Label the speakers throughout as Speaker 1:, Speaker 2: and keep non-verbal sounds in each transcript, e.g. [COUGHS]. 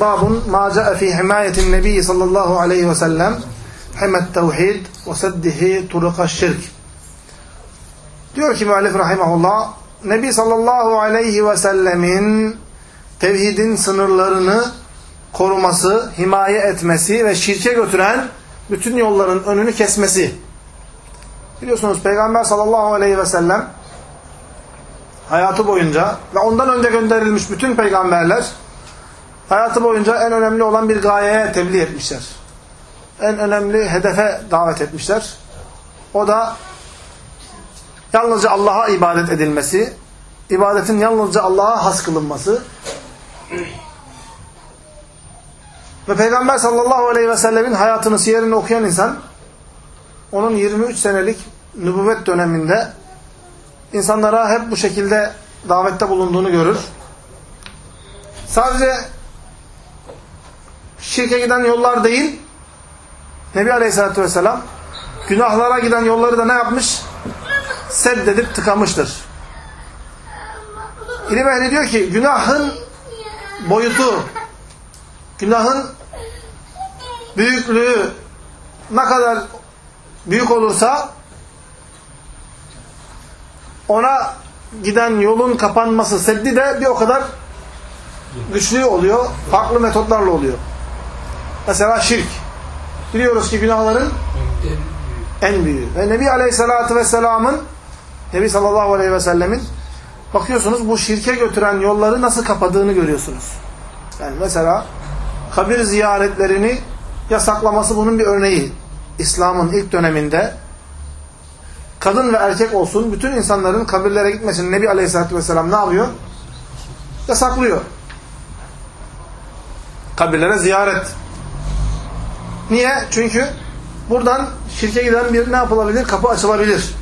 Speaker 1: Babun maca fi himayetin nebi sallallahu aleyhi ve sellem himet tevhid ve seddihi turuka şirk. Diyor ki müellif rahimahullah Nebi sallallahu aleyhi ve sellemin tevhidin sınırlarını koruması, himaye etmesi ve şirke götüren bütün yolların önünü kesmesi. Biliyorsunuz Peygamber sallallahu aleyhi ve sellem hayatı boyunca ve ondan önce gönderilmiş bütün peygamberler hayatı boyunca en önemli olan bir gayeye tebliğ etmişler. En önemli hedefe davet etmişler. O da yalnızca Allah'a ibadet edilmesi, ibadetin yalnızca Allah'a has kılınması ve Peygamber sallallahu aleyhi ve sellemin hayatını, siyerini okuyan insan onun 23 senelik nübüvvet döneminde insanlara hep bu şekilde davette bulunduğunu görür. Sadece şirke giden yollar değil, Nebi Aleyhisselatü Vesselam günahlara giden yolları da ne yapmış? Seddedip tıkamıştır. İlim ehli diyor ki günahın boyutu, günahın büyüklüğü ne kadar büyük olursa ona giden yolun kapanması, seddi de bir o kadar güçlü oluyor. Farklı metotlarla oluyor. Mesela şirk. Biliyoruz ki günahların en büyüğü. Ve Nebi Aleyhisselatü Vesselam'ın Nebi sallallahu aleyhi ve sellemin bakıyorsunuz bu şirke götüren yolları nasıl kapadığını görüyorsunuz. Yani mesela kabir ziyaretlerini yasaklaması bunun bir örneği. İslam'ın ilk döneminde kadın ve erkek olsun bütün insanların kabirlere gitmesini Nebi Aleyhisselatü Vesselam ne yapıyor? Yasaklıyor. Kabirlere ziyaret. Niye? Çünkü buradan şirke giden bir ne yapılabilir? Kapı açılabilir.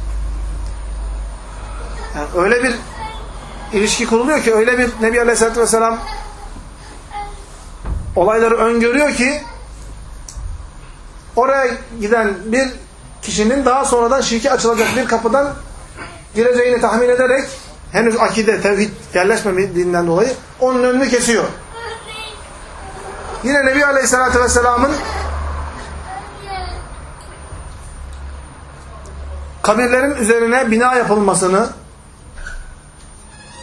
Speaker 1: Yani öyle bir ilişki kuruluyor ki öyle bir Nebi Aleyhisselatü Vesselam olayları öngörüyor ki oraya giden bir kişinin daha sonradan şirke açılacak bir kapıdan gireceğini tahmin ederek henüz akide, tevhid yerleşmediğinden dolayı onun önünü kesiyor. Yine Nebi Aleyhisselatü Vesselam'ın kabirlerin üzerine bina yapılmasını,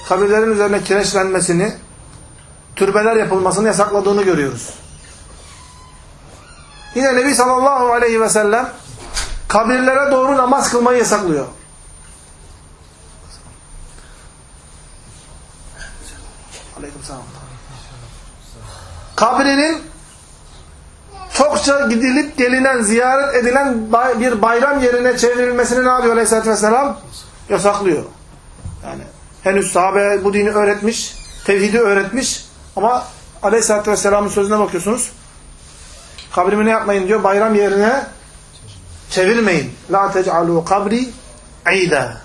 Speaker 1: kabirlerin üzerine kireçlenmesini, türbeler yapılmasını yasakladığını görüyoruz. Yine Nebi sallallahu aleyhi ve sellem kabirlere doğru namaz kılmayı yasaklıyor. Aleykümselam. Kabrinin çokça gidilip gelinen, ziyaret edilen bir bayram yerine çevrilmesini ne yapıyor Aleyhisselatü Vesselam? Yasaklıyor. Yani henüz sahabe bu dini öğretmiş, tevhidi öğretmiş ama Aleyhisselatü Vesselam'ın sözüne bakıyorsunuz. Kabrimi ne yapmayın diyor? Bayram yerine çevirmeyin. La tec'alû kabri iyda.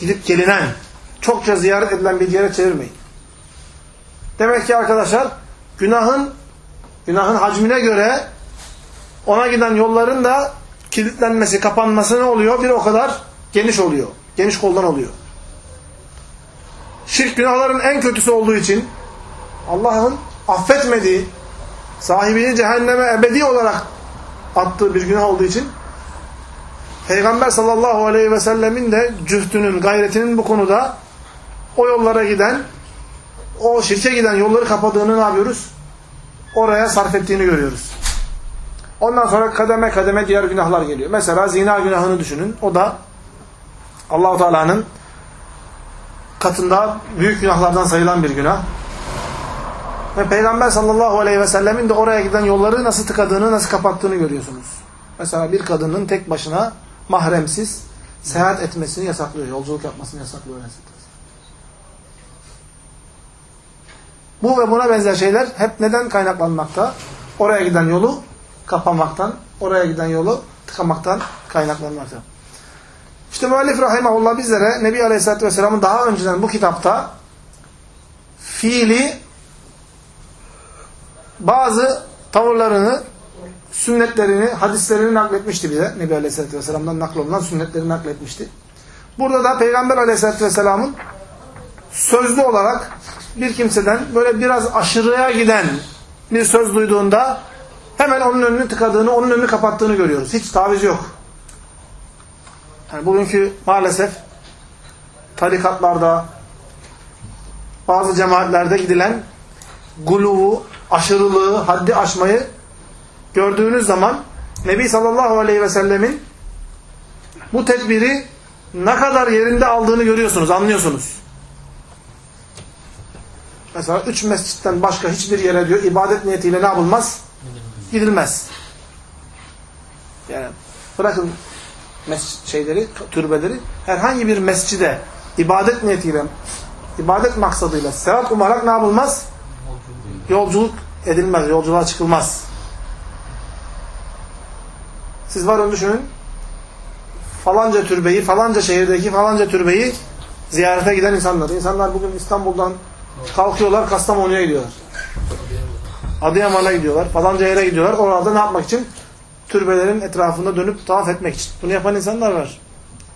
Speaker 1: Gidip gelinen, çokça ziyaret edilen bir yere çevirmeyin. Demek ki arkadaşlar günahın günahın hacmine göre ona giden yolların da kilitlenmesi, kapanması ne oluyor? Bir o kadar geniş oluyor. Geniş koldan oluyor. Şirk günahların en kötüsü olduğu için Allah'ın affetmediği, sahibini cehenneme ebedi olarak attığı bir günah olduğu için Peygamber sallallahu aleyhi ve sellemin de cühtünün, gayretinin bu konuda o yollara giden, o şirke giden yolları kapadığını ne yapıyoruz? Oraya sarf ettiğini görüyoruz. Ondan sonra kademe kademe diğer günahlar geliyor. Mesela zina günahını düşünün. O da Allahu Teala'nın katında büyük günahlardan sayılan bir günah. Ve Peygamber sallallahu aleyhi ve sellemin de oraya giden yolları nasıl tıkadığını, nasıl kapattığını görüyorsunuz. Mesela bir kadının tek başına mahremsiz seyahat etmesini yasaklıyor. Yolculuk yapmasını yasaklıyor. Bu ve buna benzer şeyler hep neden kaynaklanmakta? Oraya giden yolu kapamaktan, oraya giden yolu tıkamaktan kaynaklanmakta. İşte müellif rahimahullah bizlere Nebi Aleyhisselatü Vesselam'ın daha önceden bu kitapta fiili bazı tavırlarını, sünnetlerini, hadislerini nakletmişti bize. Nebi Aleyhisselatü Vesselam'dan naklolunan sünnetlerini nakletmişti. Burada da Peygamber Aleyhisselatü Vesselam'ın sözlü olarak bir kimseden böyle biraz aşırıya giden bir söz duyduğunda hemen onun önünü tıkadığını, onun önünü kapattığını görüyoruz. Hiç taviz yok. Yani bugünkü maalesef tarikatlarda, bazı cemaatlerde gidilen guluvu, aşırılığı, haddi aşmayı gördüğünüz zaman Nebi sallallahu aleyhi ve sellemin bu tedbiri ne kadar yerinde aldığını görüyorsunuz, anlıyorsunuz. Mesela üç mescitten başka hiçbir yere diyor ibadet niyetiyle ne yapılmaz? Gidilmez. Yani bırakın şeyleri, türbeleri herhangi bir mescide ibadet niyetiyle, ibadet maksadıyla sevap umarak ne yapılmaz? Yolculuk edilmez, yolculuğa çıkılmaz. Siz varın düşünün, falanca türbeyi, falanca şehirdeki falanca türbeyi ziyarete giden insanlar. İnsanlar bugün İstanbul'dan kalkıyorlar, Kastamonu'ya gidiyorlar. Adıyaman'a gidiyorlar, falanca yere gidiyorlar. Orada ne yapmak için? Türbelerin etrafında dönüp tavaf etmek için. Bunu yapan insanlar var.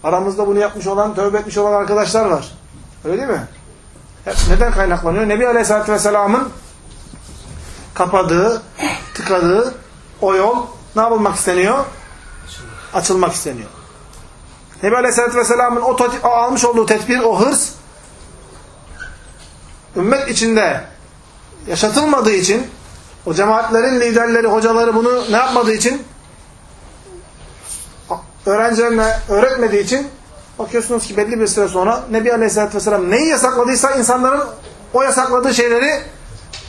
Speaker 1: Aramızda bunu yapmış olan, tövbe etmiş olan arkadaşlar var. Öyle değil mi? Hep neden kaynaklanıyor? Nebi Aleyhisselatü Vesselam'ın kapadığı, tıkadığı o yol ne yapılmak isteniyor? Açılmak isteniyor. Nebi Aleyhisselatü Vesselam'ın o, o almış olduğu tedbir, o hırs ümmet içinde yaşatılmadığı için o cemaatlerin liderleri, hocaları bunu ne yapmadığı için öğrencilerine öğretmediği için bakıyorsunuz ki belli bir süre sonra Nebi Aleyhisselatü Vesselam neyi yasakladıysa insanların o yasakladığı şeyleri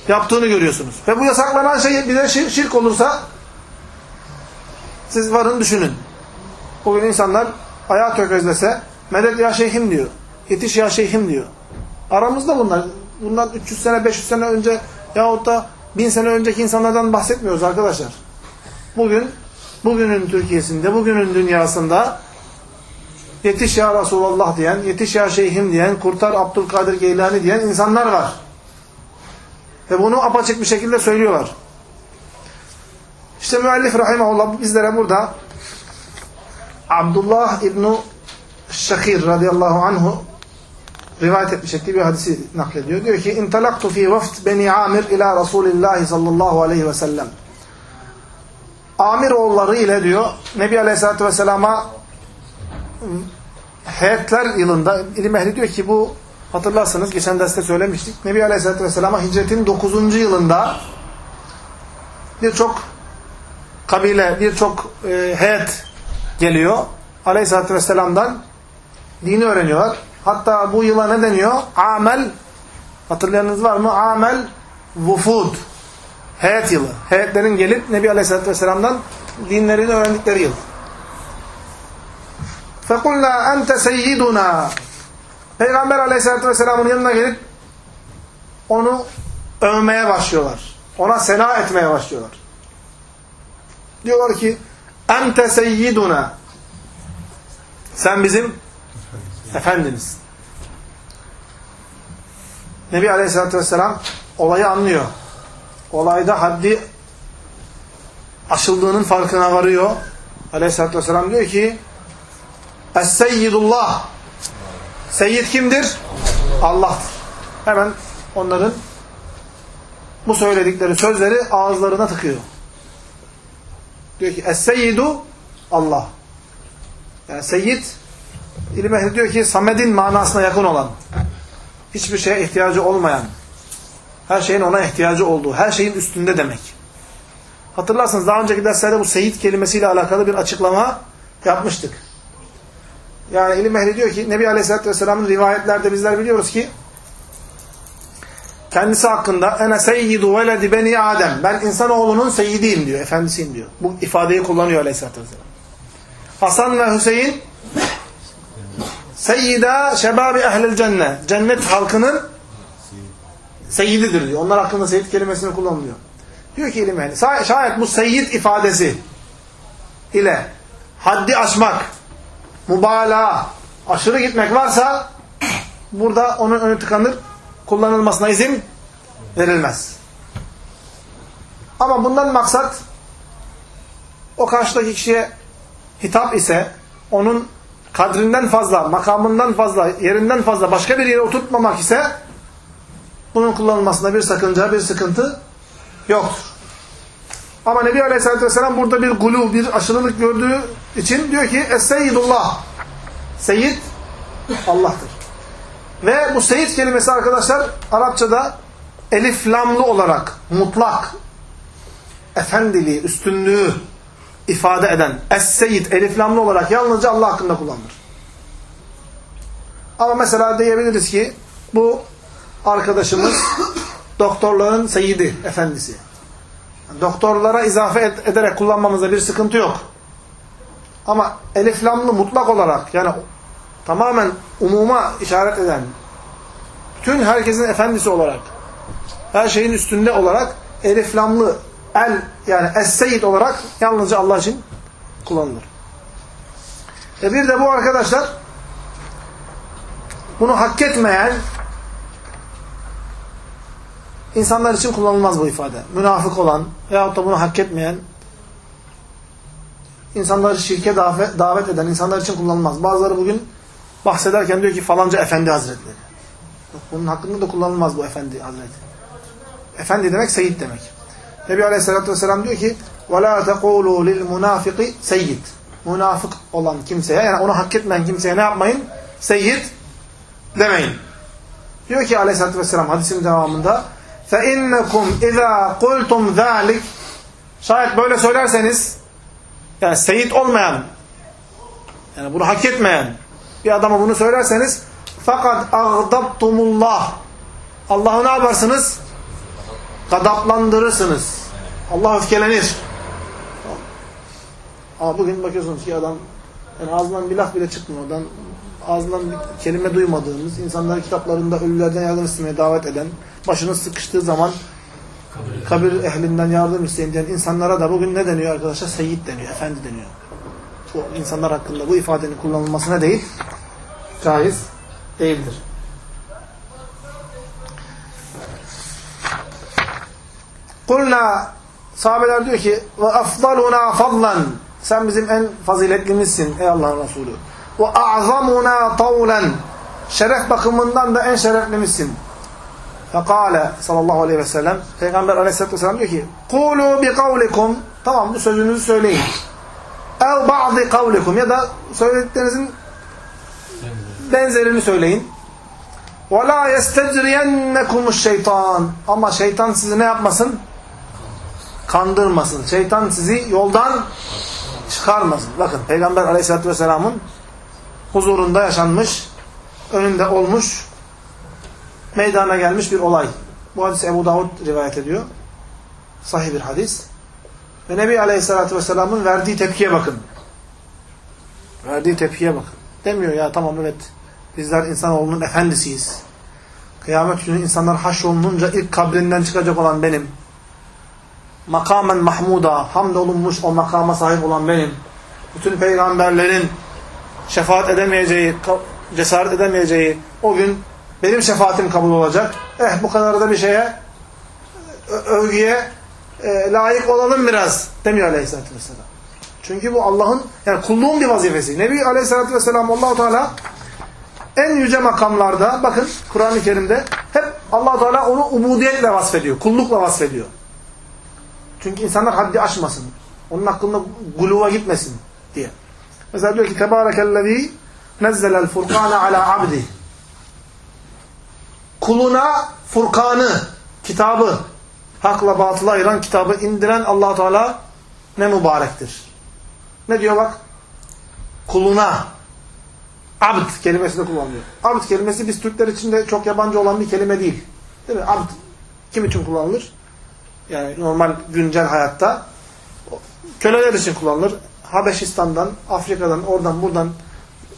Speaker 1: yaptığını görüyorsunuz. Ve bu yasaklanan şey bize şirk, olursa siz varın düşünün. Bugün insanlar ayağa tökezlese medet ya şeyhim diyor. Yetiş ya şeyhim diyor. Aramızda bunlar. Bundan 300 sene 500 sene önce yahut da 1000 sene önceki insanlardan bahsetmiyoruz arkadaşlar. Bugün bugünün Türkiye'sinde, bugünün dünyasında yetiş ya Resulallah diyen, yetiş ya şeyhim diyen, kurtar Abdülkadir Geylani diyen insanlar var. Ve bunu apaçık bir şekilde söylüyorlar. İşte müellif rahimahullah bizlere burada Abdullah İbni Şakir radıyallahu anhu rivayet etmiş ettiği bir hadisi naklediyor. Diyor ki intalaktu fi vaft beni Amir ila Resulillah sallallahu aleyhi ve sellem. Amir oğulları ile diyor Nebi Aleyhisselatü Vesselam'a heyetler yılında ilim ehli diyor ki bu hatırlarsanız geçen derste söylemiştik. Nebi Aleyhisselatü Vesselam'a hicretin 9. yılında birçok kabile, birçok e, heyet geliyor. Aleyhisselatü Vesselam'dan dini öğreniyorlar. Hatta bu yıla ne deniyor? Amel, hatırlayanınız var mı? Amel vufud. Heyet yılı. Heyetlerin gelip Nebi Aleyhisselatü Vesselam'dan dinlerini öğrendikleri yıl. فَقُلْنَا أَنْتَ سَيِّدُنَا Peygamber Aleyhisselatü Vesselam'ın yanına gelip onu övmeye başlıyorlar. Ona sena etmeye başlıyorlar. Diyorlar ki ente seyyiduna sen bizim efendimiz. Nebi Aleyhisselatü Vesselam olayı anlıyor. Olayda haddi aşıldığının farkına varıyor. Aleyhisselatü Vesselam diyor ki Es-Seyyidullah Seyyid kimdir? Allah'tır. Hemen onların bu söyledikleri sözleri ağızlarına tıkıyor. Diyor ki Es-Seyyidu Allah. Yani Seyyid ilim ehli diyor ki Samed'in manasına yakın olan. Hiçbir şeye ihtiyacı olmayan. Her şeyin ona ihtiyacı olduğu. Her şeyin üstünde demek. Hatırlarsınız daha önceki derslerde bu Seyyid kelimesiyle alakalı bir açıklama yapmıştık. Yani ilim ehli diyor ki Nebi Aleyhisselatü Vesselam'ın rivayetlerde bizler biliyoruz ki kendisi hakkında ene seyyidu veledi beni Adem. Ben insanoğlunun seyyidiyim diyor. Efendisiyim diyor. Bu ifadeyi kullanıyor Aleyhisselatü Vesselam. Hasan ve Hüseyin seyyida şebabi ehlil cennet. Cennet halkının seyyididir diyor. Onlar hakkında seyyid kelimesini kullanılıyor. Diyor ki ilim ehli. Şayet bu seyyid ifadesi ile haddi aşmak, mübalağa, aşırı gitmek varsa burada onun önü tıkanır, kullanılmasına izin verilmez. Ama bundan maksat o karşıdaki kişiye hitap ise onun kadrinden fazla, makamından fazla, yerinden fazla başka bir yere oturtmamak ise bunun kullanılmasında bir sakınca, bir sıkıntı yoktur. Ama Nebi Aleyhisselatü Vesselam burada bir gulu, bir aşırılık gördüğü için diyor ki Es-Seyyidullah. Seyyid Allah'tır. Ve bu Seyyid kelimesi arkadaşlar Arapçada elif lamlı olarak mutlak efendiliği, üstünlüğü ifade eden Es-Seyyid elif lamlı olarak yalnızca Allah hakkında kullanılır. Ama mesela diyebiliriz ki bu arkadaşımız [COUGHS] doktorların seyyidi, efendisi. Doktorlara izafe ed ederek kullanmamızda bir sıkıntı yok. Ama elif lamlı mutlak olarak yani tamamen umuma işaret eden bütün herkesin efendisi olarak her şeyin üstünde olarak elif lamlı el yani es-seyyid olarak yalnızca Allah için kullanılır. Ve bir de bu arkadaşlar bunu hak etmeyen insanlar için kullanılmaz bu ifade. Münafık olan veyahut da bunu hak etmeyen insanları şirke davet eden insanlar için kullanılmaz. Bazıları bugün bahsederken diyor ki falanca efendi hazretleri. Bunun hakkında da kullanılmaz bu efendi hazreti. Efendi demek seyyid demek. Nebi Aleyhisselatü Vesselam diyor ki وَلَا تَقُولُوا لِلْمُنَافِقِ seyyid. Münafık olan kimseye yani onu hak etmeyen kimseye ne yapmayın? Seyyid demeyin. Diyor ki Aleyhisselatü Vesselam hadisin devamında فَاِنَّكُمْ اِذَا قُلْتُمْ ذَٰلِكِ Şayet böyle söylerseniz yani seyit olmayan yani bunu hak etmeyen bir adama bunu söylerseniz fakat agdabtumullah Allah'ı ne yaparsınız? Gadaplandırırsınız. Allah öfkelenir. Ama bugün bakıyorsunuz ki adam yani ağzından bir laf bile çıkmıyor. Oradan ağzından bir kelime duymadığımız, insanları kitaplarında ölülerden yardım istemeye davet eden, başını sıkıştığı zaman kabir ehlinden yardım isteyen diyen insanlara da bugün ne deniyor arkadaşlar? Seyyid deniyor, efendi deniyor. Bu insanlar hakkında bu ifadenin kullanılmasına değil, caiz değildir. Kulna sahabeler diyor ki ve afdaluna fadlan sen bizim en faziletlimizsin ey Allah'ın Resulü. Ve a'zamuna tavlen şeref bakımından da en şereflimizsin. Fekale sallallahu aleyhi ve sellem Peygamber aleyhissalatü vesselam diyor ki Kulu bi kavlikum Tamam bu sözünüzü söyleyin. El ba'di kavlikum ya da söylediklerinizin benzerini söyleyin. Ve la yestecriyennekumuş şeytan Ama şeytan sizi ne yapmasın? Kandırmasın. Şeytan sizi yoldan çıkarmasın. Bakın Peygamber aleyhissalatü vesselamın huzurunda yaşanmış, önünde olmuş meydana gelmiş bir olay. Bu hadis Ebu Davud rivayet ediyor. Sahih bir hadis. Ve Nebi Aleyhisselatü Vesselam'ın verdiği tepkiye bakın. Verdiği tepkiye bakın. Demiyor ya tamam evet bizler insanoğlunun efendisiyiz. Kıyamet günü insanlar haşrolununca ilk kabrinden çıkacak olan benim. Makamen mahmuda, hamdolunmuş o makama sahip olan benim. Bütün peygamberlerin şefaat edemeyeceği, cesaret edemeyeceği o gün benim şefaatim kabul olacak. Eh bu kadar da bir şeye övgüye e, layık olalım biraz demiyor Aleyhisselatü Vesselam. Çünkü bu Allah'ın yani kulluğun bir vazifesi. Nebi Aleyhisselatü Vesselam Allahu Teala en yüce makamlarda bakın Kur'an-ı Kerim'de hep allah Teala onu ubudiyetle vasfediyor. Kullukla vasfediyor. Çünkü insanlar haddi aşmasın. Onun hakkında guluva gitmesin diye. Mesela diyor ki Tebârekellezî nezzelel furkâne alâ abdi. Kuluna Furkan'ı, kitabı, hakla batıla ayıran kitabı indiren allah Teala ne mübarektir. Ne diyor bak? Kuluna. Abd kelimesi de kullanılıyor. Abd kelimesi biz Türkler için de çok yabancı olan bir kelime değil. Değil mi? Abd kim için kullanılır? Yani normal güncel hayatta köleler için kullanılır. Habeşistan'dan, Afrika'dan, oradan buradan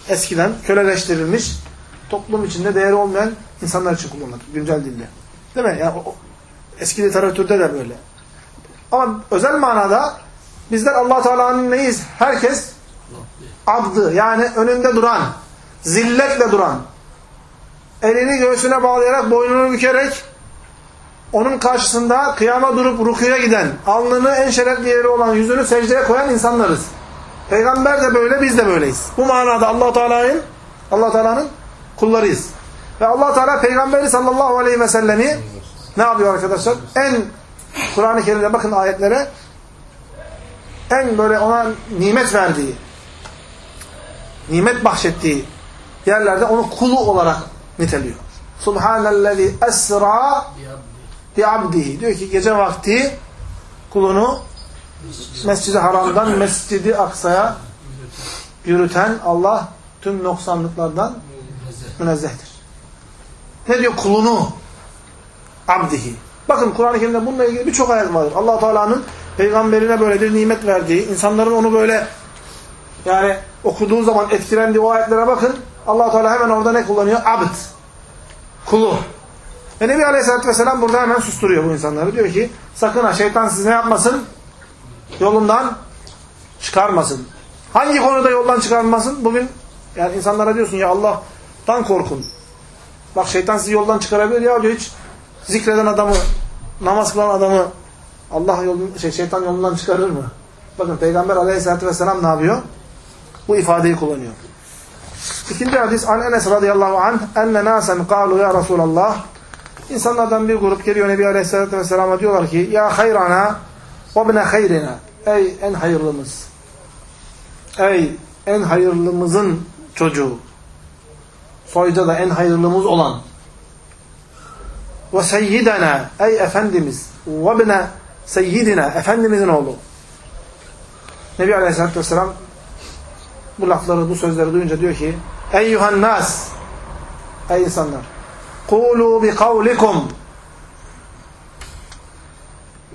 Speaker 1: eskiden köleleştirilmiş toplum içinde değeri olmayan insanlar için kullanılır güncel dilde. Değil mi? Yani o, eski literatürde de böyle. Ama özel manada bizler Allah Teala'nın neyiz? Herkes abdı yani önünde duran, zilletle duran, elini göğsüne bağlayarak, boynunu bükerek onun karşısında kıyama durup rukuya giden, alnını en şerefli yeri olan yüzünü secdeye koyan insanlarız. Peygamber de böyle, biz de böyleyiz. Bu manada Allah Teala'nın Allah Teala'nın kullarıyız. Ve Allah Teala Peygamberi sallallahu aleyhi ve sellemi ne yapıyor arkadaşlar? En Kur'an-ı Kerim'de bakın ayetlere en böyle ona nimet verdiği, nimet bahşettiği yerlerde onu kulu olarak niteliyor. Subhanellezi esra abdihi. Diyor ki gece vakti kulunu Mescid-i Haram'dan Mescid-i Aksa'ya yürüten Allah tüm noksanlıklardan münezzehtir. Ne diyor? Kulunu abdihi. Bakın Kur'an-ı Kerim'de bununla ilgili birçok ayet vardır. allah Teala'nın peygamberine böyle bir nimet verdiği, insanların onu böyle yani okuduğu zaman etkilendiği o ayetlere bakın. allah Teala hemen orada ne kullanıyor? Abd. Kulu. Ve Nebi Aleyhisselatü Vesselam burada hemen susturuyor bu insanları. Diyor ki sakın ha şeytan sizi ne yapmasın? Yolundan çıkarmasın. Hangi konuda yoldan çıkarmasın? Bugün yani insanlara diyorsun ya Allah'tan korkun. Bak şeytan sizi yoldan çıkarabilir ya diyor hiç zikreden adamı, namaz kılan adamı Allah yolun, şey, şeytan yolundan çıkarır mı? Bakın Peygamber aleyhissalatü vesselam ne yapıyor? Bu ifadeyi kullanıyor. İkinci hadis an Enes radıyallahu anh enne nasen kalu ya Resulallah İnsanlardan bir grup geliyor Nebi aleyhissalatü vesselama diyorlar ki ya hayrana ve bine hayrina. Ey en hayırlımız. Ey en hayırlımızın çocuğu. Soyda da en hayırlımız olan. Ve seyyidena. Ey efendimiz. Ve bine seyyidina. Efendimizin oğlu. Nebi Aleyhisselatü Vesselam bu lafları, bu sözleri duyunca diyor ki Eyyuhan nas. Ey insanlar Kulu bi kavlikum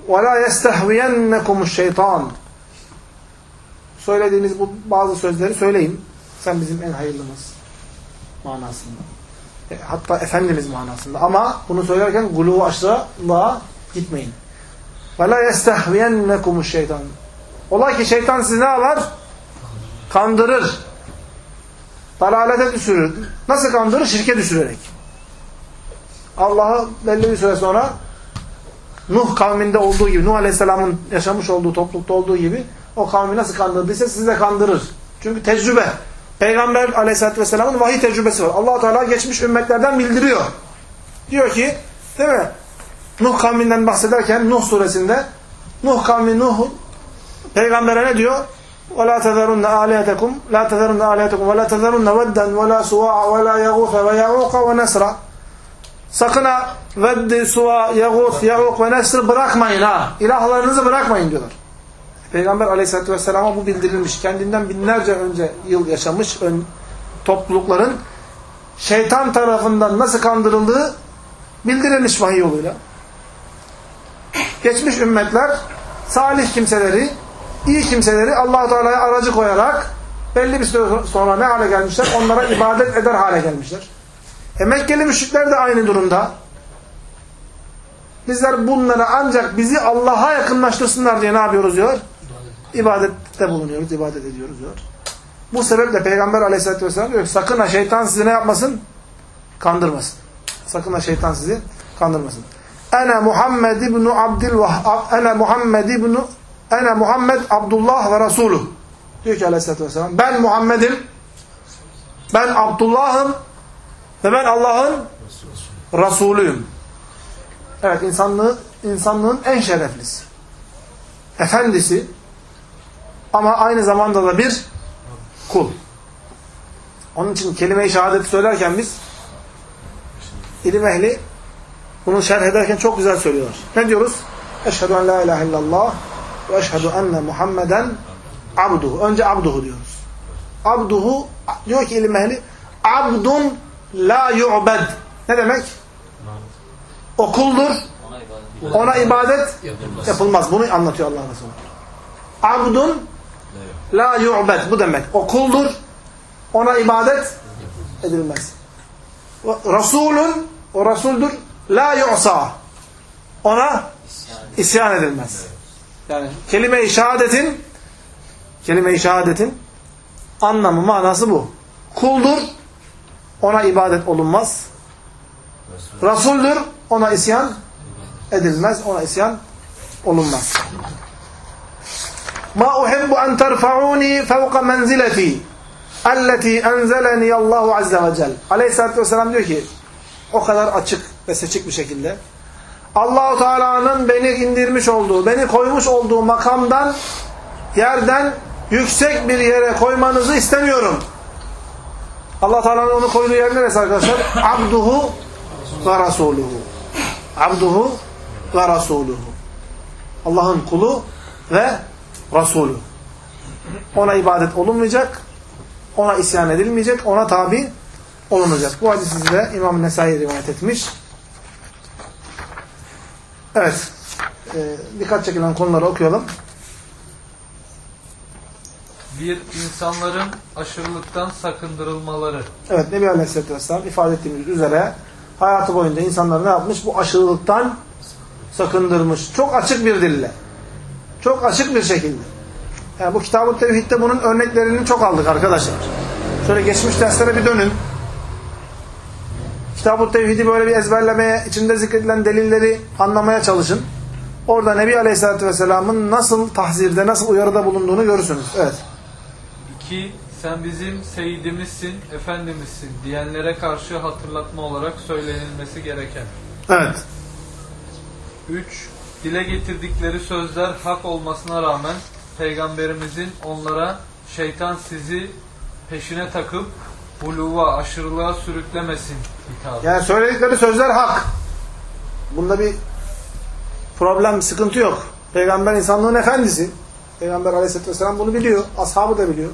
Speaker 1: ve la yestehviyennekumuş şeytan Söylediğiniz bu bazı sözleri söyleyin. Sen bizim en hayırlımız manasında. E, hatta Efendimiz manasında. Ama bunu söylerken guluvu aşırılığa gitmeyin. وَلَا يَسْتَحْوِيَنَّكُمُ şeytan. Olay ki şeytan sizi ne yapar? Kandırır. Dalalete düşürür. Nasıl kandırır? Şirke düşürerek. Allah'ı belli bir süre sonra Nuh kavminde olduğu gibi, Nuh Aleyhisselam'ın yaşamış olduğu toplulukta olduğu gibi o kavmi nasıl kandırdıysa sizi de kandırır. Çünkü tecrübe. Peygamber aleyhissalatü vesselamın vahiy tecrübesi var. allah Teala geçmiş ümmetlerden bildiriyor. Diyor ki, değil mi? Nuh kavminden bahsederken Nuh suresinde Nuh kavmi Nuh peygambere ne diyor? وَلَا تَذَرُنَّ آلِيَتَكُمْ لَا تَذَرُنَّ آلِيَتَكُمْ وَلَا تَذَرُنَّ وَدًّا وَلَا سُوَاعَ وَلَا يَغُوثَ وَيَعُوقَ وَنَسْرًا Sakın ha Veddi, Suva, Yağut, Yağuk ve Nesr bırakmayın ha. İlahlarınızı bırakmayın diyorlar. Peygamber aleyhissalatü vesselama bu bildirilmiş. Kendinden binlerce önce yıl yaşamış ön, toplulukların şeytan tarafından nasıl kandırıldığı bildirilmiş vahiy yoluyla. Geçmiş ümmetler salih kimseleri, iyi kimseleri allah Teala'ya aracı koyarak belli bir süre sonra ne hale gelmişler? Onlara ibadet eder hale gelmişler. E Mekkeli müşrikler de aynı durumda. Bizler bunlara ancak bizi Allah'a yakınlaştırsınlar diye ne yapıyoruz diyor? ibadette bulunuyoruz, ibadet ediyoruz diyor. Bu sebeple Peygamber aleyhissalatü vesselam diyor sakın ha şeytan sizi ne yapmasın? Kandırmasın. Sakın ha şeytan sizi kandırmasın. Ene Muhammed ibn Abdül Ene Muhammed ibn Ene Muhammed Abdullah ve Resulü. Diyor ki aleyhissalatü vesselam ben Muhammed'im, ben Abdullah'ım ve ben Allah'ın Resulüyüm. Evet insanlığı, insanlığın en şereflisi. Efendisi ama aynı zamanda da bir kul. Onun için kelime-i şehadeti söylerken biz ilim ehli bunu şerh ederken çok güzel söylüyorlar. Ne diyoruz? Eşhedü en la ilahe illallah ve eşhedü enne Muhammeden abduhu. Önce abduhu diyoruz. Abduhu diyor ki ilim ehli abdun la yu'bed. Ne demek? O kuldur. Ona ibadet yapılmaz. Bunu anlatıyor Allah Resulü. Abdun la yu'bed. Bu demek. O kuldur. Ona ibadet edilmez. Resulün o Resuldür. La yu'sa. Ona isyan edilmez. Yani kelime-i şehadetin kelime-i şehadetin anlamı, manası bu. Kuldur. Ona ibadet olunmaz. Resuldür. Ona isyan edilmez. Ona isyan olunmaz. Ma uhibbu en terfa'uni fevka menzileti elleti enzeleni Allahu azze ve cel. Aleyhisselatü vesselam diyor ki o kadar açık ve seçik bir şekilde Allahu Teala'nın beni indirmiş olduğu, beni koymuş olduğu makamdan yerden yüksek bir yere koymanızı istemiyorum. Allah Teala'nın onu koyduğu yer neresi arkadaşlar? Abduhu ve Rasuluhu. Abduhu ve Rasuluhu. Allah'ın kulu ve Resulü. Ona ibadet olunmayacak, ona isyan edilmeyecek, ona tabi olunacak. Bu hadisi de İmam Nesai rivayet etmiş. Evet. Ee, dikkat çekilen konuları okuyalım.
Speaker 2: Bir, insanların aşırılıktan sakındırılmaları.
Speaker 1: Evet Nebi Aleyhisselatü Vesselam ifade ettiğimiz üzere hayatı boyunca insanları ne yapmış? Bu aşırılıktan sakındırmış. Çok açık bir dille. Çok açık bir şekilde. Yani bu Kitab-ı Tevhid'de bunun örneklerini çok aldık arkadaşlar. Şöyle geçmiş derslere bir dönün. Kitab-ı Tevhid'i böyle bir ezberlemeye, içinde zikredilen delilleri anlamaya çalışın. Orada Nebi Aleyhisselatü Vesselam'ın nasıl tahzirde, nasıl uyarıda bulunduğunu görürsünüz. Evet.
Speaker 2: İki, sen bizim seyidimizsin, efendimizsin diyenlere karşı hatırlatma olarak söylenilmesi gereken.
Speaker 1: Evet.
Speaker 2: Üç, dile getirdikleri sözler hak olmasına rağmen Peygamberimizin onlara şeytan sizi peşine takıp huluva, aşırılığa sürüklemesin hitabı.
Speaker 1: Yani söyledikleri sözler hak. Bunda bir problem, sıkıntı yok. Peygamber insanlığın efendisi. Peygamber aleyhisselatü vesselam bunu biliyor. Ashabı da biliyor.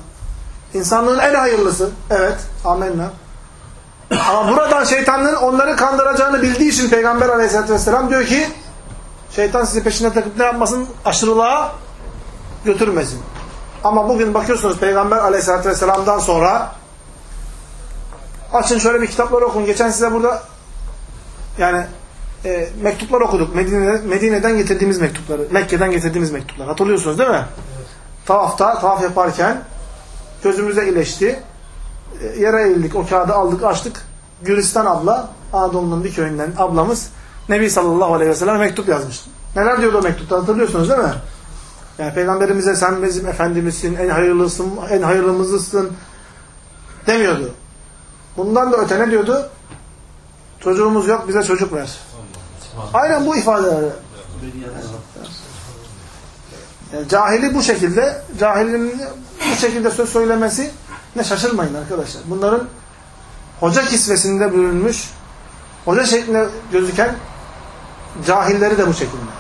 Speaker 1: İnsanlığın en hayırlısı. Evet. Amenna. Ama buradan şeytanın onları kandıracağını bildiği için Peygamber aleyhisselatü vesselam diyor ki şeytan sizi peşine takıp ne yapmasın? Aşırılığa götürmesin. Ama bugün bakıyorsunuz Peygamber aleyhisselatü vesselam'dan sonra açın şöyle bir kitaplar okun. Geçen size burada yani e, mektuplar okuduk. Medine'den, Medine'den getirdiğimiz mektupları. Mekke'den getirdiğimiz mektuplar. Hatırlıyorsunuz değil mi? Tavafta, tavaf yaparken gözümüze iyileşti. E, yere eğildik. O kağıdı aldık, açtık. Gülistan abla, Anadolu'nun bir köyünden ablamız Nebi sallallahu aleyhi ve sellem mektup yazmış. Neler diyordu o mektupta hatırlıyorsunuz değil mi? Yani Peygamberimize sen bizim Efendimizsin, en hayırlısın, en hayırlımızısın demiyordu. Bundan da öte ne diyordu? Çocuğumuz yok bize çocuk ver. Aynen bu ifadeler. Yani cahili bu şekilde, cahilin bu şekilde söz söylemesi ne şaşırmayın arkadaşlar. Bunların hoca kisvesinde bürünmüş, hoca şeklinde gözüken cahilleri de bu şekilde.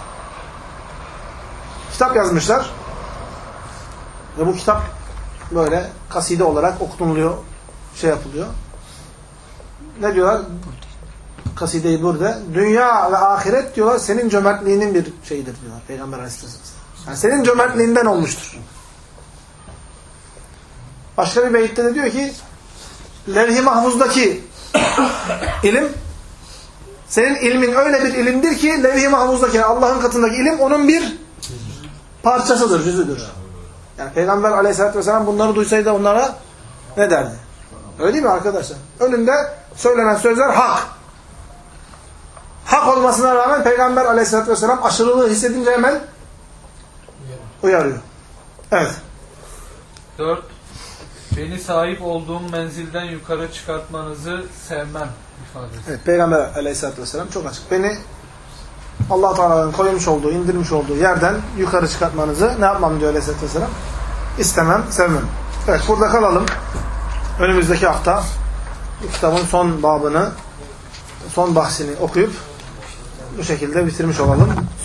Speaker 1: Kitap yazmışlar. Ve bu kitap böyle kaside olarak okunuluyor, şey yapılıyor. Ne diyorlar? Kasideyi burada. Dünya ve ahiret diyorlar senin cömertliğinin bir şeyidir diyorlar Peygamber Aleyhisselam. Yani senin cömertliğinden olmuştur. Başka bir beyitte de diyor ki levh-i mahfuzdaki [COUGHS] ilim senin ilmin öyle bir ilimdir ki levh-i mahfuzdaki Allah'ın katındaki ilim onun bir parçasıdır, cüzüdür. Yani Peygamber Aleyhisselatü vesselam bunları duysaydı onlara ne derdi? Öyle değil mi arkadaşlar? Önünde söylenen sözler hak. Hak olmasına rağmen Peygamber Aleyhisselatü vesselam aşırılığı hissedince hemen uyarıyor. Evet.
Speaker 2: 4. Beni sahip olduğum menzilden yukarı çıkartmanızı sevmem ifadesi.
Speaker 1: Evet, Peygamber aleyhissalatü vesselam çok açık. Beni allah Teala'nın koymuş olduğu, indirmiş olduğu yerden yukarı çıkartmanızı ne yapmam diyor aleyhissalatü vesselam? İstemem, sevmem. Evet, burada kalalım. Önümüzdeki hafta kitabın son babını, son bahsini okuyup bu şekilde bitirmiş olalım.